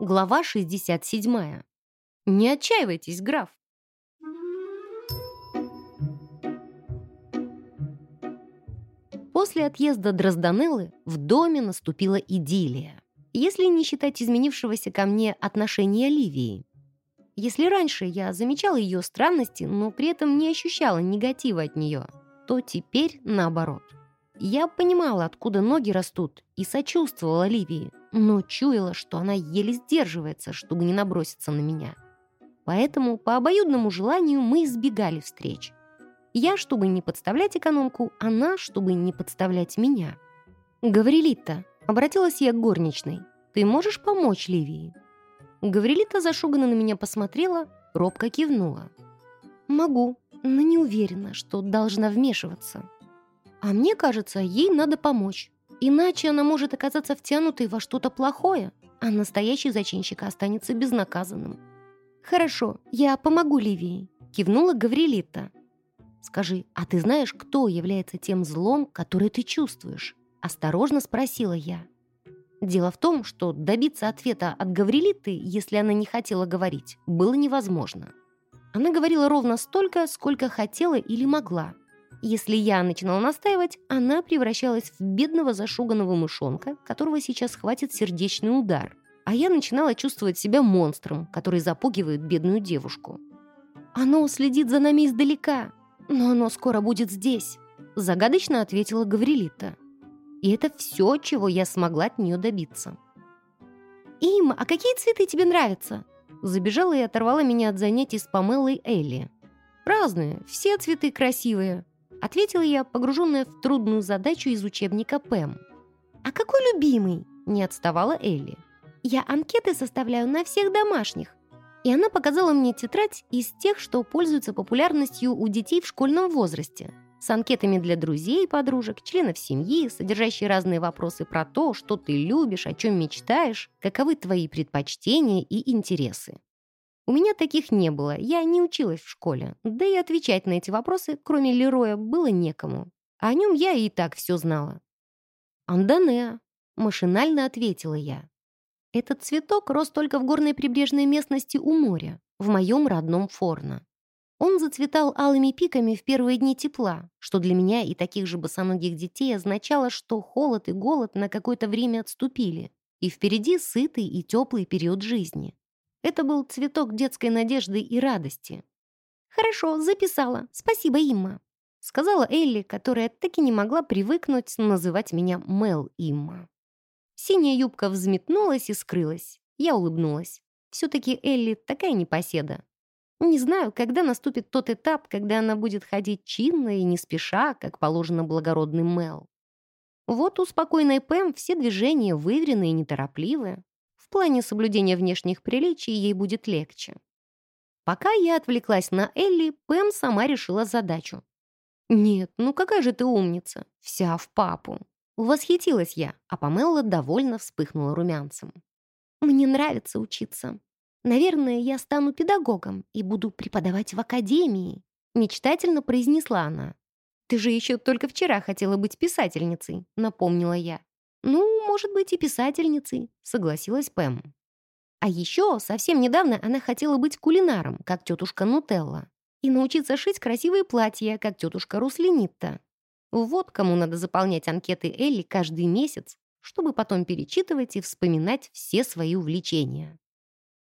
Глава 67. Не отчаивайтесь, граф. После отъезда Дрозданеллы в доме наступила идиллия, если не считать изменившегося ко мне отношения Ливии. Если раньше я замечала ее странности, но при этом не ощущала негатива от нее, то теперь наоборот. Я понимала, откуда ноги растут, и сочувствовала Ливии, но чуяла, что она еле сдерживается, чтобы не наброситься на меня. Поэтому по обоюдному желанию мы избегали встреч. Я, чтобы не подставлять экономку, она, чтобы не подставлять меня. «Гаврилита», — обратилась я к горничной, — «ты можешь помочь Ливии?» Гаврилита зашуганно на меня посмотрела, робко кивнула. «Могу, но не уверена, что должна вмешиваться». А мне кажется, ей надо помочь. Иначе она может оказаться втянутой во что-то плохое, а настоящий зачинщик останется безнаказанным. «Хорошо, я помогу Ливии», — кивнула Гаврилита. «Скажи, а ты знаешь, кто является тем злом, который ты чувствуешь?» — осторожно спросила я. Дело в том, что добиться ответа от Гаврилиты, если она не хотела говорить, было невозможно. Она говорила ровно столько, сколько хотела или могла, если я начинала настаивать, она превращалась в бедного зашуганного мышонка, которого сейчас хватит сердечный удар. А я начинала чувствовать себя монстром, который запугивает бедную девушку. «Оно следит за нами издалека, но оно скоро будет здесь», загадочно ответила Гаврилита. И это все, чего я смогла от нее добиться. «Им, а какие цветы тебе нравятся?» Забежала и оторвала меня от занятий с Памелой Элли. «Разные, все цветы красивые», Ответила я, погруженная в трудную задачу из учебника ПЭМ. «А какой любимый?» – не отставала Элли. «Я анкеты составляю на всех домашних». И она показала мне тетрадь из тех, что пользуются популярностью у детей в школьном возрасте. С анкетами для друзей и подружек, членов семьи, содержащие разные вопросы про то, что ты любишь, о чем мечтаешь, каковы твои предпочтения и интересы. У меня таких не было, я не училась в школе. Да и отвечать на эти вопросы, кроме Лероя, было некому. О нем я и так все знала. «Андане», — машинально ответила я. Этот цветок рос только в горной прибрежной местности у моря, в моем родном Форно. Он зацветал алыми пиками в первые дни тепла, что для меня и таких же босоногих детей означало, что холод и голод на какое-то время отступили, и впереди сытый и теплый период жизни. Это был цветок детской надежды и радости. «Хорошо, записала. Спасибо, Имма», — сказала Элли, которая так и не могла привыкнуть называть меня Мел Имма. Синяя юбка взметнулась и скрылась. Я улыбнулась. Все-таки Элли такая непоседа. Не знаю, когда наступит тот этап, когда она будет ходить чинно и не спеша, как положено благородным Мел. Вот у спокойной Пэм все движения выверенные и неторопливые. В плане соблюдения внешних приличий ей будет легче. Пока я отвлеклась на Элли, Пэм сама решила задачу. «Нет, ну какая же ты умница! Вся в папу!» Восхитилась я, а Памелла довольно вспыхнула румянцем. «Мне нравится учиться. Наверное, я стану педагогом и буду преподавать в академии», мечтательно произнесла она. «Ты же еще только вчера хотела быть писательницей», напомнила я. «Ну, может быть, и писательницей», — согласилась Пэм. А еще совсем недавно она хотела быть кулинаром, как тетушка Нутелла, и научиться шить красивые платья, как тетушка Руслинитта. Вот кому надо заполнять анкеты Элли каждый месяц, чтобы потом перечитывать и вспоминать все свои увлечения.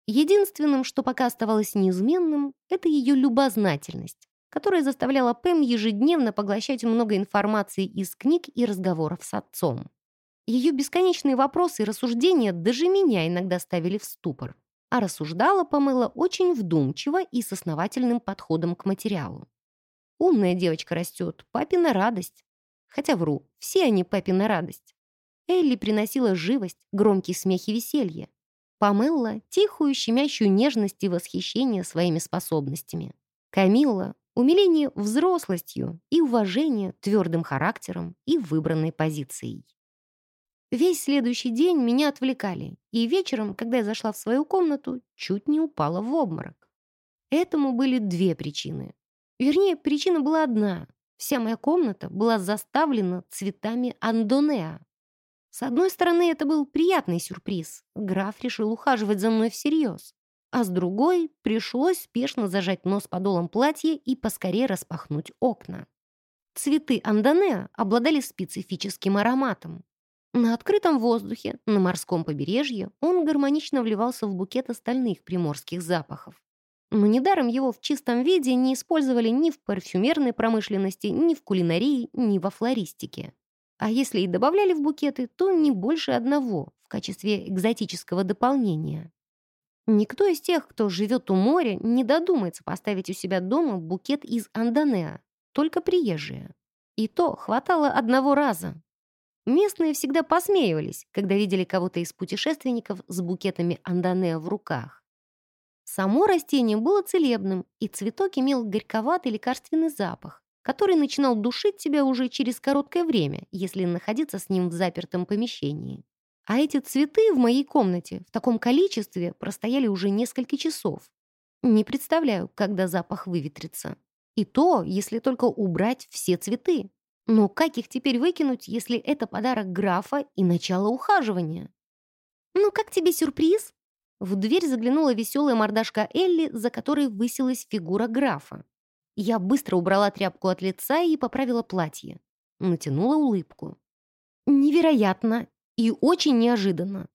Единственным, что пока оставалось неизменным, это ее любознательность, которая заставляла Пэм ежедневно поглощать много информации из книг и разговоров с отцом. Ее бесконечные вопросы и рассуждения даже меня иногда ставили в ступор. А рассуждала Памела очень вдумчиво и с основательным подходом к материалу. Умная девочка растет, папина радость. Хотя вру, все они папина радость. Элли приносила живость, громкий смех и веселье. Памелла — тихую, щемящую нежность и восхищение своими способностями. Камилла — умиление взрослостью и уважение твердым характером и выбранной позицией. Весь следующий день меня отвлекали, и вечером, когда я зашла в свою комнату, чуть не упала в обморок. Этому были две причины. Вернее, причина была одна. Вся моя комната была заставлена цветами андонеа. С одной стороны, это был приятный сюрприз. Граф решил ухаживать за мной всерьез. А с другой, пришлось спешно зажать нос подолом платья и поскорее распахнуть окна. Цветы андонеа обладали специфическим ароматом. На открытом воздухе, на морском побережье он гармонично вливался в букет остальных приморских запахов. Но недаром его в чистом виде не использовали ни в парфюмерной промышленности, ни в кулинарии, ни во флористике. А если и добавляли в букеты, то не больше одного в качестве экзотического дополнения. Никто из тех, кто живет у моря, не додумается поставить у себя дома букет из андонеа, только приезжие. И то хватало одного раза. Местные всегда посмеивались, когда видели кого-то из путешественников с букетами андонеа в руках. Само растение было целебным, и цветок имел горьковатый лекарственный запах, который начинал душить тебя уже через короткое время, если находиться с ним в запертом помещении. А эти цветы в моей комнате в таком количестве простояли уже несколько часов. Не представляю, когда запах выветрится. И то, если только убрать все цветы. Но как их теперь выкинуть, если это подарок графа и начало ухаживания? «Ну, как тебе сюрприз?» В дверь заглянула веселая мордашка Элли, за которой высилась фигура графа. Я быстро убрала тряпку от лица и поправила платье. Натянула улыбку. Невероятно и очень неожиданно.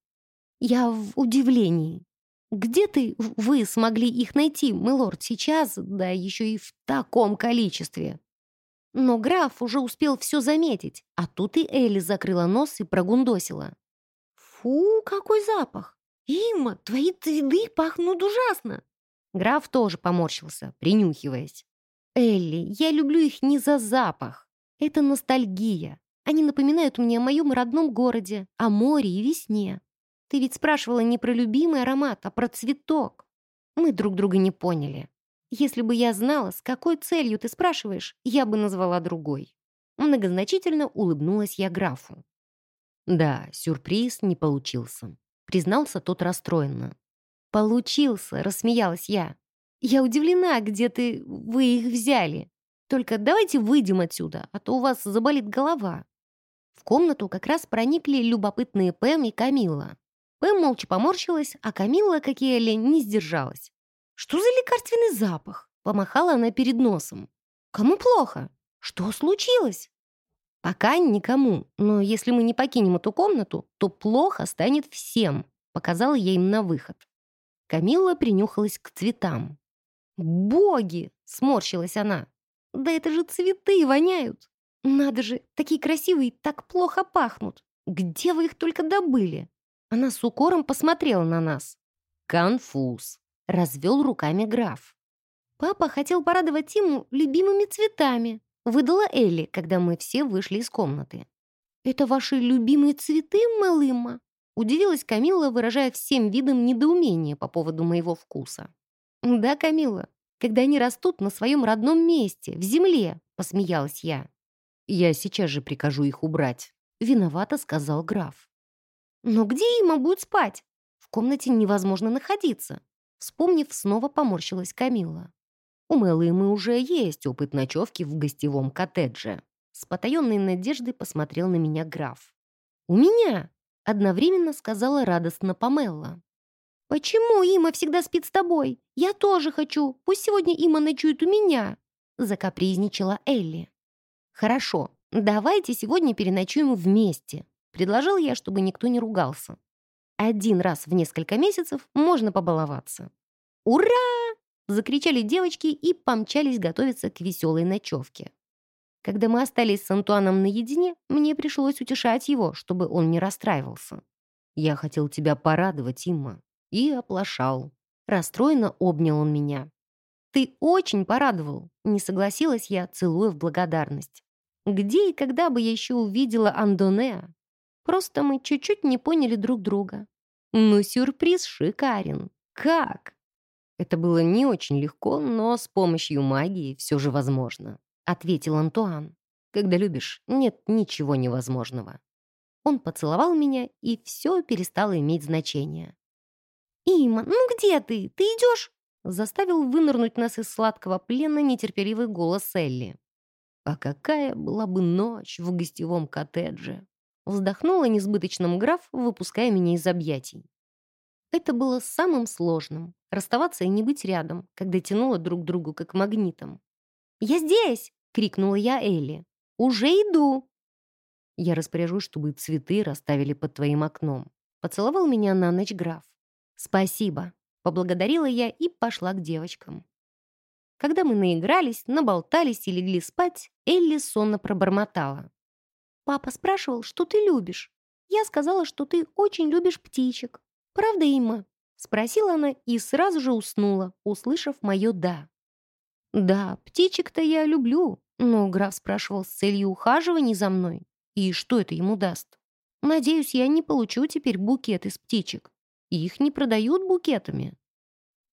Я в удивлении. Где ты, вы смогли их найти, милорд, сейчас, да еще и в таком количестве? Но граф уже успел все заметить, а тут и Элли закрыла нос и прогундосила. Фу, какой запах! «Има, твои цветы пахнут ужасно!» Граф тоже поморщился, принюхиваясь. «Элли, я люблю их не за запах. Это ностальгия. Они напоминают мне о моем родном городе, о море и весне. Ты ведь спрашивала не про любимый аромат, а про цветок. Мы друг друга не поняли. Если бы я знала, с какой целью ты спрашиваешь, я бы назвала другой». Многозначительно улыбнулась я графу. Да, сюрприз не получился признался тот расстроенно. «Получился!» — рассмеялась я. «Я удивлена, где ты... вы их взяли. Только давайте выйдем отсюда, а то у вас заболит голова». В комнату как раз проникли любопытные Пэм и Камилла. Пэм молча поморщилась, а Камилла, как и Элли, не сдержалась. «Что за лекарственный запах?» — помахала она перед носом. «Кому плохо? Что случилось?» «Пока никому, но если мы не покинем эту комнату, то плохо станет всем», показала я им на выход. Камилла принюхалась к цветам. «Боги!» — сморщилась она. «Да это же цветы воняют! Надо же, такие красивые, так плохо пахнут! Где вы их только добыли?» Она с укором посмотрела на нас. «Конфуз!» — развел руками граф. Папа хотел порадовать Тиму любимыми цветами, Выдала Элли, когда мы все вышли из комнаты. «Это ваши любимые цветы, малыма?» Удивилась Камилла, выражая всем видом недоумение по поводу моего вкуса. «Да, Камилла, когда они растут на своем родном месте, в земле», — посмеялась я. «Я сейчас же прикажу их убрать», — виновато сказал граф. «Но где Има будет спать? В комнате невозможно находиться», — вспомнив, снова поморщилась Камилла. У Мэллы мы уже есть опыт ночевки в гостевом коттедже. С потаенной надеждой посмотрел на меня граф. «У меня!» — одновременно сказала радостно Памелла. «Почему Има всегда спит с тобой? Я тоже хочу. Пусть сегодня Има ночует у меня!» — закапризничала Элли. «Хорошо, давайте сегодня переночуем вместе», — предложил я, чтобы никто не ругался. Один раз в несколько месяцев можно побаловаться. «Ура!» Закричали девочки и помчались готовиться к веселой ночевке. Когда мы остались с Антуаном наедине, мне пришлось утешать его, чтобы он не расстраивался. «Я хотел тебя порадовать, Имма», и оплошал. Расстроенно обнял он меня. «Ты очень порадовал», — не согласилась я, целуя в благодарность. «Где и когда бы я еще увидела Андонеа? Просто мы чуть-чуть не поняли друг друга. Но сюрприз шикарен. Как?» Это было не очень легко, но с помощью магии все же возможно», — ответил Антуан. «Когда любишь, нет ничего невозможного». Он поцеловал меня, и все перестало иметь значение. «Има, ну где ты? Ты идешь?» Заставил вынырнуть нас из сладкого плена нетерпеливый голос Элли. А какая была бы ночь в гостевом коттедже? Вздохнула несбыточным граф, выпуская меня из объятий. Это было самым сложным — расставаться и не быть рядом, когда тянуло друг к другу как магнитом. «Я здесь!» — крикнула я Элли. «Уже иду!» Я распоряжусь, чтобы цветы расставили под твоим окном. Поцеловал меня на ночь граф. «Спасибо!» — поблагодарила я и пошла к девочкам. Когда мы наигрались, наболтались и легли спать, Элли сонно пробормотала. «Папа спрашивал, что ты любишь. Я сказала, что ты очень любишь птичек. Правда, Имма?» Спросила она и сразу же уснула, услышав мое «да». «Да, птичек-то я люблю, но граф спрашивал с целью ухаживания за мной. И что это ему даст? Надеюсь, я не получу теперь букет из птичек. Их не продают букетами.